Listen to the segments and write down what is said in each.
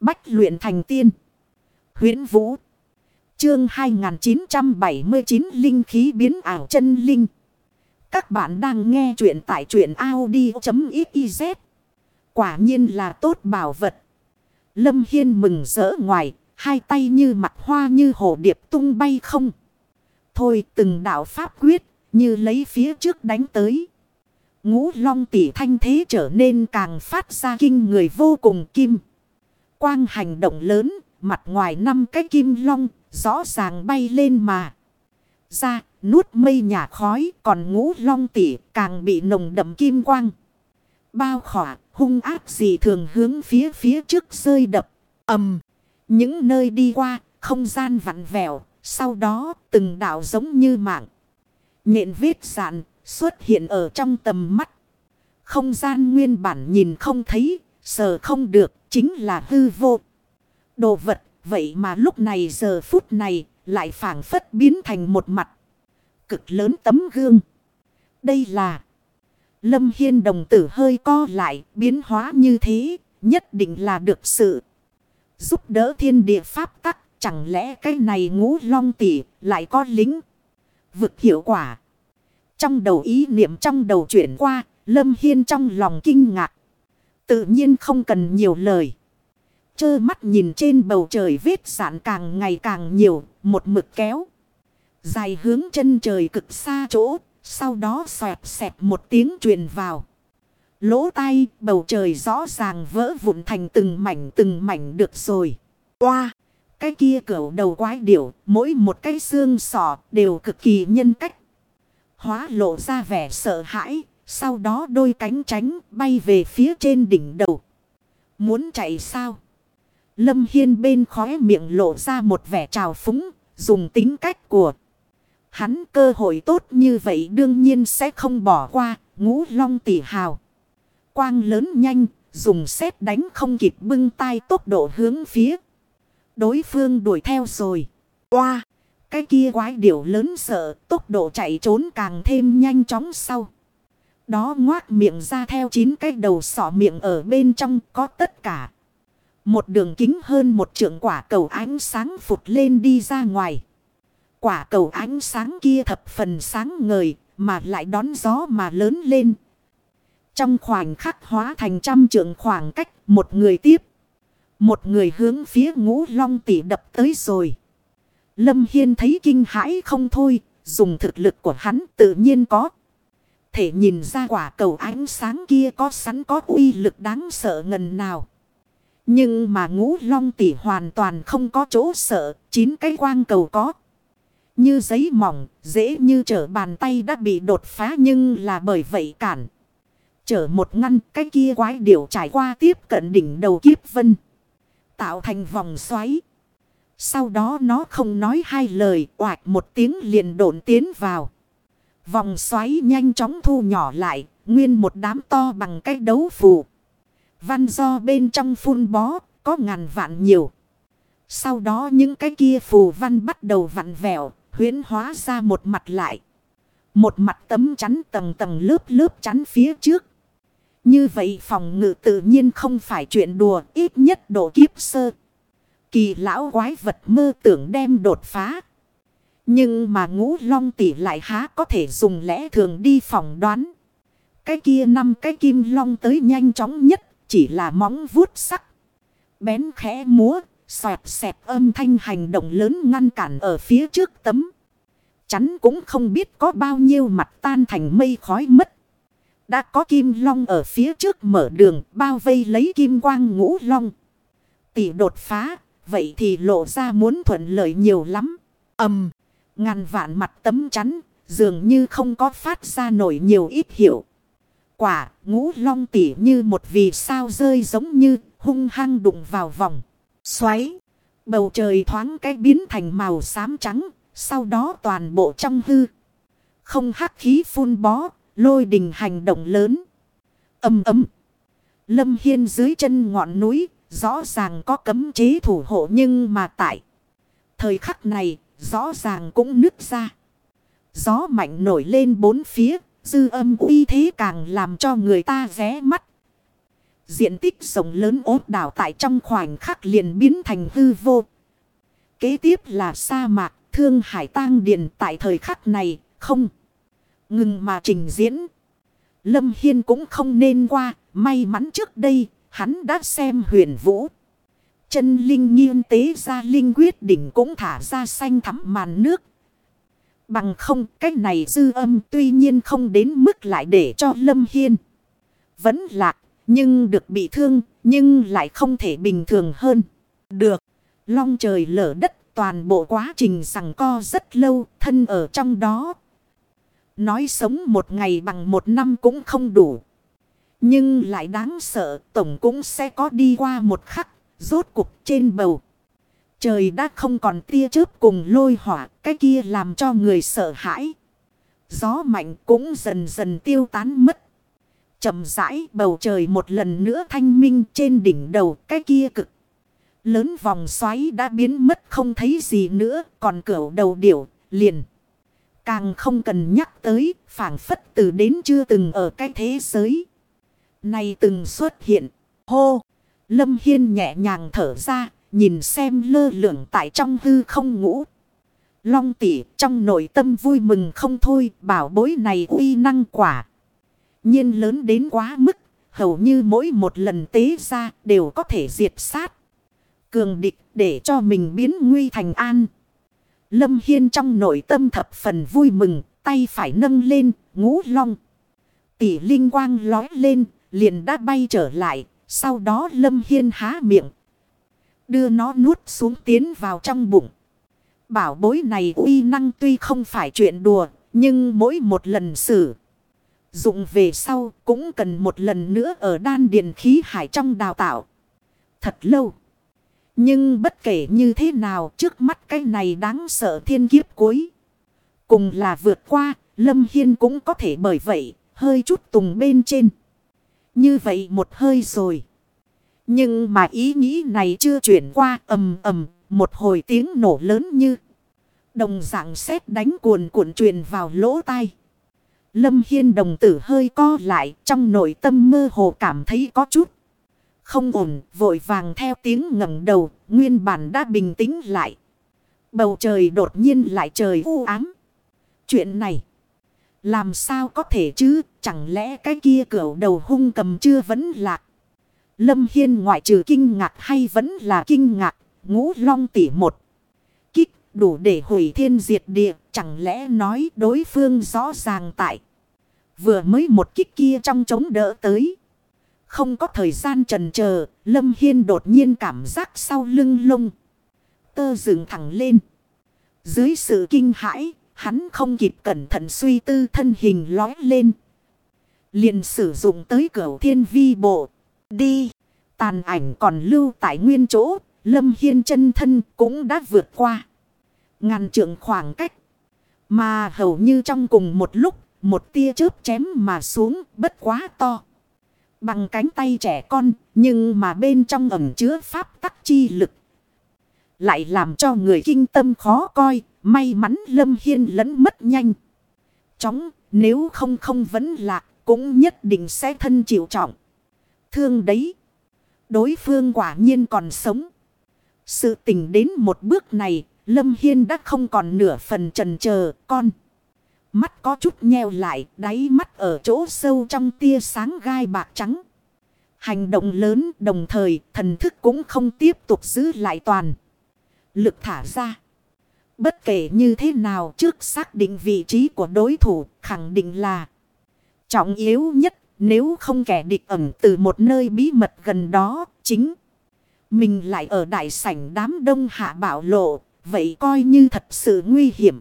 Bách luyện thành tiên. huyễn Vũ. Chương 2979 Linh khí biến ảo chân linh. Các bạn đang nghe truyện tại truyện Audi.xyz. Quả nhiên là tốt bảo vật. Lâm Hiên mừng rỡ ngoài. Hai tay như mặt hoa như hồ điệp tung bay không. Thôi từng đạo pháp quyết, như lấy phía trước đánh tới. Ngũ long tỷ thanh thế trở nên càng phát ra kinh người vô cùng kim. Quang hành động lớn, mặt ngoài năm cái kim long, rõ ràng bay lên mà. Ra, nuốt mây nhà khói, còn ngũ long tỷ càng bị nồng đậm kim quang. Bao khỏa, hung ác gì thường hướng phía phía trước rơi đập, ầm. Những nơi đi qua, không gian vặn vẹo, sau đó từng đạo giống như mạng. Nhện vết sạn xuất hiện ở trong tầm mắt. Không gian nguyên bản nhìn không thấy, sờ không được, chính là hư vô. Đồ vật, vậy mà lúc này giờ phút này, lại phản phất biến thành một mặt. Cực lớn tấm gương. Đây là... Lâm Hiên đồng tử hơi co lại, biến hóa như thế, nhất định là được sự giúp đỡ thiên địa pháp tắc. Chẳng lẽ cái này ngũ long tỷ lại có lính vực hiệu quả. Trong đầu ý niệm trong đầu chuyển qua, Lâm Hiên trong lòng kinh ngạc. Tự nhiên không cần nhiều lời. Chơ mắt nhìn trên bầu trời vết sản càng ngày càng nhiều, một mực kéo. Dài hướng chân trời cực xa chỗ, sau đó xoẹt xẹt một tiếng truyền vào. Lỗ tai, bầu trời rõ ràng vỡ vụn thành từng mảnh từng mảnh được rồi. Oa! Cái kia cẩu đầu quái điểu, mỗi một cái xương sọ đều cực kỳ nhân cách. Hóa lộ ra vẻ sợ hãi, sau đó đôi cánh tránh bay về phía trên đỉnh đầu. Muốn chạy sao? Lâm Hiên bên khóe miệng lộ ra một vẻ trào phúng, dùng tính cách của. Hắn cơ hội tốt như vậy đương nhiên sẽ không bỏ qua, ngũ long tỷ hào. Quang lớn nhanh, dùng xét đánh không kịp bưng tay tốc độ hướng phía. Đối phương đuổi theo rồi. Qua! Cái kia quái điểu lớn sợ, tốc độ chạy trốn càng thêm nhanh chóng sau. Đó ngoác miệng ra theo chín cái đầu sỏ miệng ở bên trong có tất cả. Một đường kính hơn một trượng quả cầu ánh sáng phụt lên đi ra ngoài. Quả cầu ánh sáng kia thập phần sáng ngời mà lại đón gió mà lớn lên. Trong khoảnh khắc hóa thành trăm trượng khoảng cách một người tiếp. Một người hướng phía ngũ long tỷ đập tới rồi. Lâm Hiên thấy kinh hãi không thôi, dùng thực lực của hắn tự nhiên có. Thể nhìn ra quả cầu ánh sáng kia có sẵn có uy lực đáng sợ ngần nào. Nhưng mà ngũ long tỷ hoàn toàn không có chỗ sợ, chín cái quang cầu có. Như giấy mỏng, dễ như trở bàn tay đã bị đột phá nhưng là bởi vậy cản. Chở một ngăn cái kia quái điểu trải qua tiếp cận đỉnh đầu kiếp vân. Tạo thành vòng xoáy. Sau đó nó không nói hai lời, oạch một tiếng liền độn tiến vào. Vòng xoáy nhanh chóng thu nhỏ lại, nguyên một đám to bằng cái đấu phù. Văn do bên trong phun bó, có ngàn vạn nhiều. Sau đó những cái kia phù văn bắt đầu vặn vẹo, huyến hóa ra một mặt lại. Một mặt tấm chắn tầng tầng lớp lớp chắn phía trước. Như vậy phòng ngự tự nhiên không phải chuyện đùa, ít nhất độ kiếp sơ. Kỳ lão quái vật mơ tưởng đem đột phá. Nhưng mà ngũ long tỷ lại há có thể dùng lẽ thường đi phỏng đoán. Cái kia năm cái kim long tới nhanh chóng nhất chỉ là móng vuốt sắc. Bén khẽ múa, xoẹt xẹp âm thanh hành động lớn ngăn cản ở phía trước tấm. Chắn cũng không biết có bao nhiêu mặt tan thành mây khói mất. Đã có kim long ở phía trước mở đường bao vây lấy kim quang ngũ long. Tỷ đột phá, vậy thì lộ ra muốn thuận lợi nhiều lắm. ầm ngàn vạn mặt tấm chắn, dường như không có phát ra nổi nhiều ít hiệu. Quả, ngũ long tỉ như một vì sao rơi giống như hung hăng đụng vào vòng. Xoáy, bầu trời thoáng cái biến thành màu xám trắng, sau đó toàn bộ trong hư. Không hắc khí phun bó, lôi đình hành động lớn. Âm ấm. Lâm Hiên dưới chân ngọn núi, rõ ràng có cấm chế thủ hộ nhưng mà tại thời khắc này, rõ ràng cũng nứt ra. Gió mạnh nổi lên bốn phía, dư âm uy thế càng làm cho người ta ré mắt. Diện tích rộng lớn ốt đảo tại trong khoảnh khắc liền biến thành hư vô. Kế tiếp là sa mạc, thương hải tang điện tại thời khắc này, không. Ngừng mà trình diễn. Lâm Hiên cũng không nên qua, may mắn trước đây, hắn đã xem huyền vũ. Chân linh nghiên tế ra linh quyết đỉnh cũng thả ra xanh thắm màn nước. Bằng không, cách này dư âm tuy nhiên không đến mức lại để cho Lâm Hiên. Vẫn lạc, nhưng được bị thương, nhưng lại không thể bình thường hơn. Được, long trời lở đất, toàn bộ quá trình sằng co rất lâu, thân ở trong đó. Nói sống một ngày bằng một năm cũng không đủ. Nhưng lại đáng sợ, tổng cũng sẽ có đi qua một khắc, rốt cục trên bầu. Trời đã không còn tia chớp cùng lôi hỏa, cái kia làm cho người sợ hãi. Gió mạnh cũng dần dần tiêu tán mất. chậm rãi bầu trời một lần nữa thanh minh trên đỉnh đầu cái kia cực. Lớn vòng xoáy đã biến mất không thấy gì nữa, còn cửa đầu điểu, liền. Càng không cần nhắc tới, phản phất từ đến chưa từng ở cái thế giới. Này từng xuất hiện, hô, Lâm Hiên nhẹ nhàng thở ra, nhìn xem lơ lửng tại trong hư không ngủ. Long tỷ trong nội tâm vui mừng không thôi, bảo bối này uy năng quả. nhiên lớn đến quá mức, hầu như mỗi một lần tế ra đều có thể diệt sát. Cường địch để cho mình biến nguy thành an. Lâm Hiên trong nội tâm thập phần vui mừng, tay phải nâng lên, ngũ long. Tỷ linh quang lói lên, liền đã bay trở lại, sau đó Lâm Hiên há miệng. Đưa nó nuốt xuống tiến vào trong bụng. Bảo bối này uy năng tuy không phải chuyện đùa, nhưng mỗi một lần xử. Dụng về sau cũng cần một lần nữa ở đan điện khí hải trong đào tạo. Thật lâu. Nhưng bất kể như thế nào trước mắt cái này đáng sợ thiên kiếp cuối. Cùng là vượt qua, Lâm Hiên cũng có thể bởi vậy, hơi chút tùng bên trên. Như vậy một hơi rồi. Nhưng mà ý nghĩ này chưa chuyển qua ầm ầm, một hồi tiếng nổ lớn như. Đồng dạng sét đánh cuồn cuộn truyền vào lỗ tai. Lâm Hiên đồng tử hơi co lại trong nội tâm mơ hồ cảm thấy có chút. Không ổn, vội vàng theo tiếng ngẩng đầu, nguyên bản đã bình tĩnh lại. Bầu trời đột nhiên lại trời u ám. Chuyện này, làm sao có thể chứ, chẳng lẽ cái kia cửa đầu hung cầm chưa vẫn lạc. Lâm Hiên ngoại trừ kinh ngạc hay vẫn là kinh ngạc, ngũ long tỷ một. Kích đủ để hủy thiên diệt địa, chẳng lẽ nói đối phương rõ ràng tại. Vừa mới một kích kia trong chống đỡ tới. Không có thời gian trần chờ Lâm Hiên đột nhiên cảm giác sau lưng lông. Tơ dựng thẳng lên. Dưới sự kinh hãi, hắn không kịp cẩn thận suy tư thân hình lói lên. liền sử dụng tới cửa thiên vi bộ. Đi. Tàn ảnh còn lưu tại nguyên chỗ. Lâm Hiên chân thân cũng đã vượt qua. Ngàn trượng khoảng cách. Mà hầu như trong cùng một lúc. Một tia chớp chém mà xuống, bất quá to. Bằng cánh tay trẻ con. Nhưng mà bên trong ẩm chứa pháp tắc chi lực. Lại làm cho người kinh tâm khó coi. May mắn Lâm Hiên lẫn mất nhanh. Chóng nếu không không vẫn lạc. Cũng nhất định sẽ thân chịu trọng. Thương đấy đối phương quả nhiên còn sống. Sự tình đến một bước này, Lâm Hiên đã không còn nửa phần trần chờ con. Mắt có chút nheo lại, đáy mắt ở chỗ sâu trong tia sáng gai bạc trắng. Hành động lớn đồng thời thần thức cũng không tiếp tục giữ lại toàn. Lực thả ra. Bất kể như thế nào trước xác định vị trí của đối thủ khẳng định là trọng yếu nhất nếu không kẻ địch ẩn từ một nơi bí mật gần đó, chính. Mình lại ở đại sảnh đám đông hạ bảo lộ, vậy coi như thật sự nguy hiểm.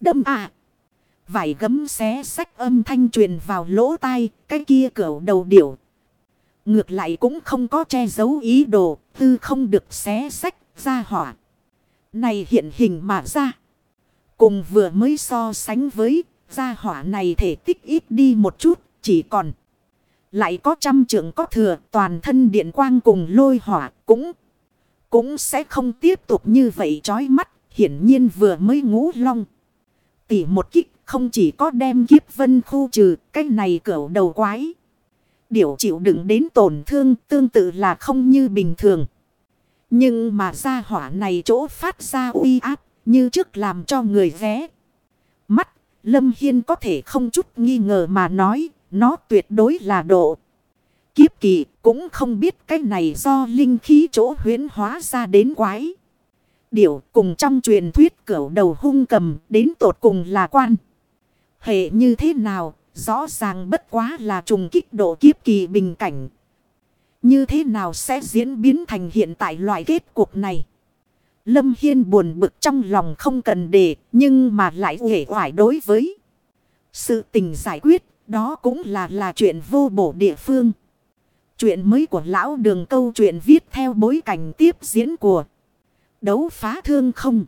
Đâm à! Vải gấm xé sách âm thanh truyền vào lỗ tai, cái kia cửa đầu điểu. Ngược lại cũng không có che giấu ý đồ, tư không được xé sách ra hỏa. Này hiện hình mà ra. Cùng vừa mới so sánh với gia hỏa này thể tích ít đi một chút, chỉ còn. Lại có trăm trưởng có thừa toàn thân điện quang cùng lôi hỏa cũng. Cũng sẽ không tiếp tục như vậy chói mắt. Hiển nhiên vừa mới ngũ long. Tỉ một kích không chỉ có đem kiếp vân khu trừ. Cái này cỡ đầu quái. Điều chịu đựng đến tổn thương tương tự là không như bình thường. Nhưng mà gia hỏa này chỗ phát ra uy áp như trước làm cho người vé. Mắt, Lâm Hiên có thể không chút nghi ngờ mà nói, nó tuyệt đối là độ. Kiếp kỳ cũng không biết cái này do linh khí chỗ huyến hóa ra đến quái. Điểu cùng trong truyền thuyết cửu đầu hung cầm đến tột cùng là quan. Hệ như thế nào, rõ ràng bất quá là trùng kích độ kiếp kỳ bình cảnh. Như thế nào sẽ diễn biến thành hiện tại loại kết cục này? Lâm Hiên buồn bực trong lòng không cần để nhưng mà lại uể oải đối với sự tình giải quyết, đó cũng là là chuyện vô bổ địa phương. Chuyện mới của lão đường câu chuyện viết theo bối cảnh tiếp diễn của đấu phá thương không.